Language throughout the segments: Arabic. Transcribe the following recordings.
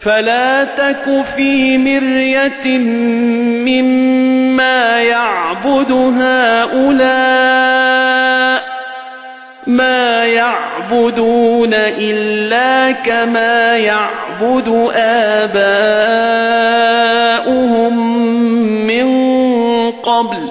فلا تك في مرية مما يعبد هؤلاء ما يعبدون إلا كما يعبد آباؤهم من قبل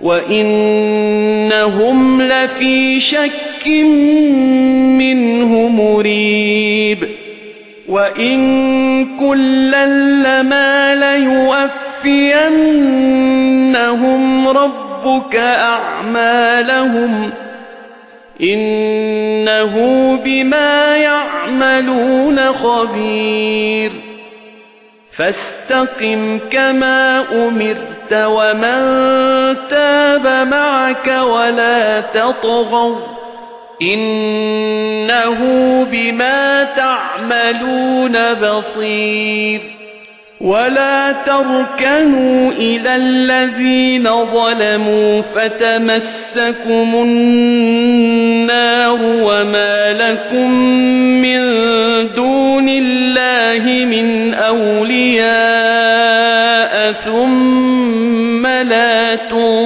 وإنهم لفي شك منه مريب وإن كلا لما ليوفينهم ربك أعمالهم إنه بما يعملون خبير فاستقم كما أمرت ومن تاب معك ولا تطغوا إنه بما تعملون بصير. ولا تركنوا إلى الذين ظلموا فتمسكم النار وما لكم من دون الله من أولياء ثم لا تنصرون